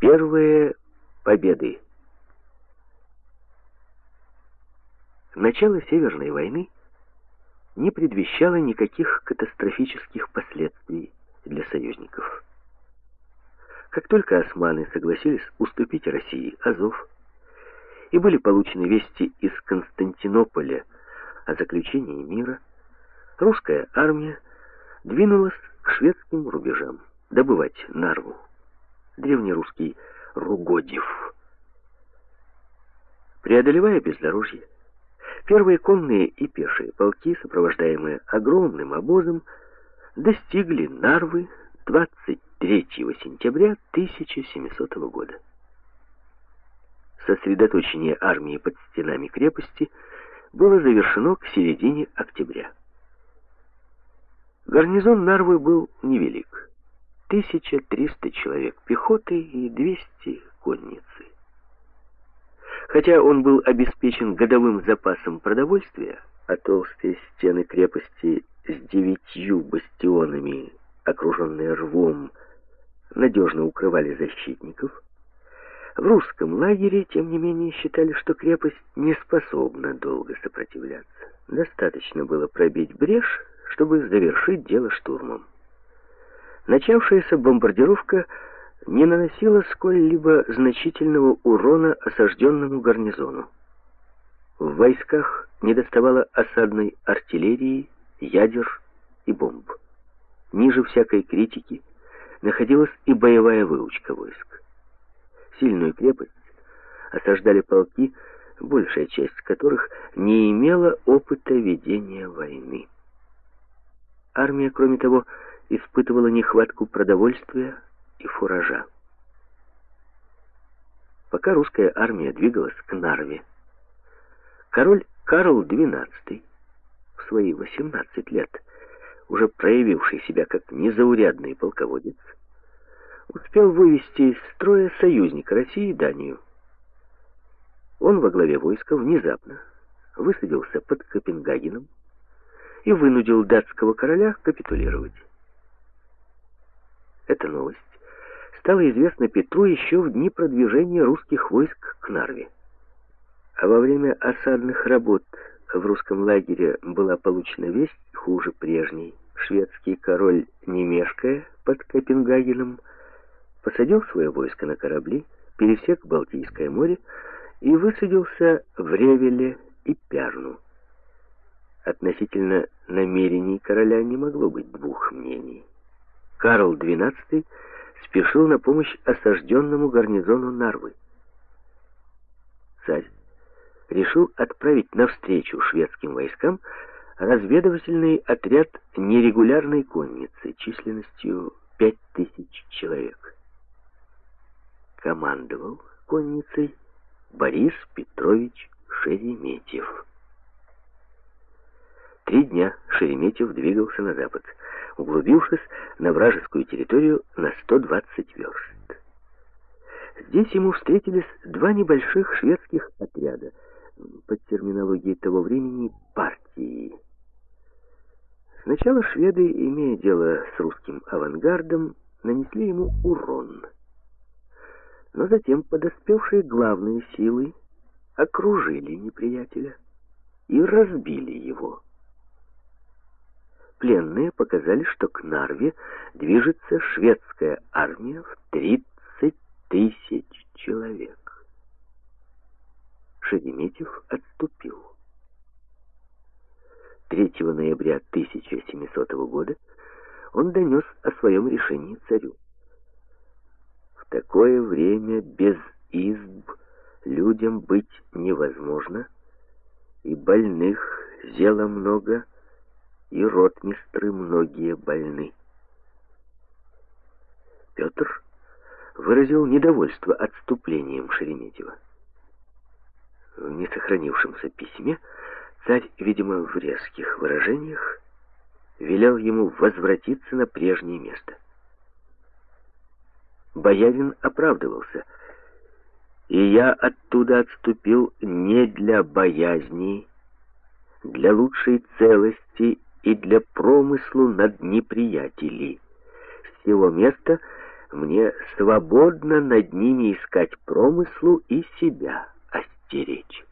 Первые победы. Начало Северной войны не предвещало никаких катастрофических последствий для союзников. Как только османы согласились уступить России Азов, и были получены вести из Константинополя о заключении мира, русская армия двинулась к шведским рубежам добывать Нарву, древнерусский Ругодев. Преодолевая бездорожье, первые конные и пешие полки, сопровождаемые огромным обозом, достигли Нарвы 23 сентября 1700 года. Сосредоточение армии под стенами крепости было завершено к середине октября. Гарнизон Нарвы был невелик. 1300 человек пехоты и 200 конницы. Хотя он был обеспечен годовым запасом продовольствия, а толстые стены крепости с девятью бастионами, окруженные рвом, надежно укрывали защитников, в русском лагере, тем не менее, считали, что крепость не способна долго сопротивляться. Достаточно было пробить брешь, чтобы завершить дело штурмом. Начавшаяся бомбардировка не наносила сколь-либо значительного урона осажденному гарнизону. В войсках недоставало осадной артиллерии, ядер и бомб. Ниже всякой критики находилась и боевая выучка войск. Сильную крепость осаждали полки, большая часть которых не имела опыта ведения войны. Армия, кроме того, испытывала нехватку продовольствия и фуража. Пока русская армия двигалась к Нарве, король Карл XII в свои 18 лет, уже проявивший себя как незаурядный полководец, успел вывести из строя союзника России Данию. Он во главе войска внезапно высадился под Копенгагеном, и вынудил датского короля капитулировать. Эта новость стала известна Петру еще в дни продвижения русских войск к Нарве. А во время осадных работ в русском лагере была получена весть хуже прежней. Шведский король, не под Копенгагеном, посадил свое войско на корабли, пересек Балтийское море и высадился в Ревеле и Пярну. Относительно намерений короля не могло быть двух мнений. Карл XII спешил на помощь осажденному гарнизону Нарвы. Царь решил отправить навстречу шведским войскам разведывательный отряд нерегулярной конницы численностью 5000 человек. Командовал конницей Борис Петрович Шереметьев. Три дня Шереметьев двигался на запад, углубившись на вражескую территорию на 120 верст. Здесь ему встретились два небольших шведских отряда, под терминологией того времени партии. Сначала шведы, имея дело с русским авангардом, нанесли ему урон. Но затем подоспевшие главные силы окружили неприятеля и разбили его пленные показали, что к Нарве движется шведская армия в 30 тысяч человек. Шереметьев отступил. 3 ноября 1700 года он донес о своем решении царю. В такое время без изб людям быть невозможно, и больных зело много, и ротмистры многие больны. Петр выразил недовольство отступлением Шереметьева. В несохранившемся письме царь, видимо, в резких выражениях, велел ему возвратиться на прежнее место. Боярин оправдывался, и я оттуда отступил не для боязни, для лучшей целости и для промыслу над неприятелей. С его места мне свободно над ними искать промыслу и себя остеречь.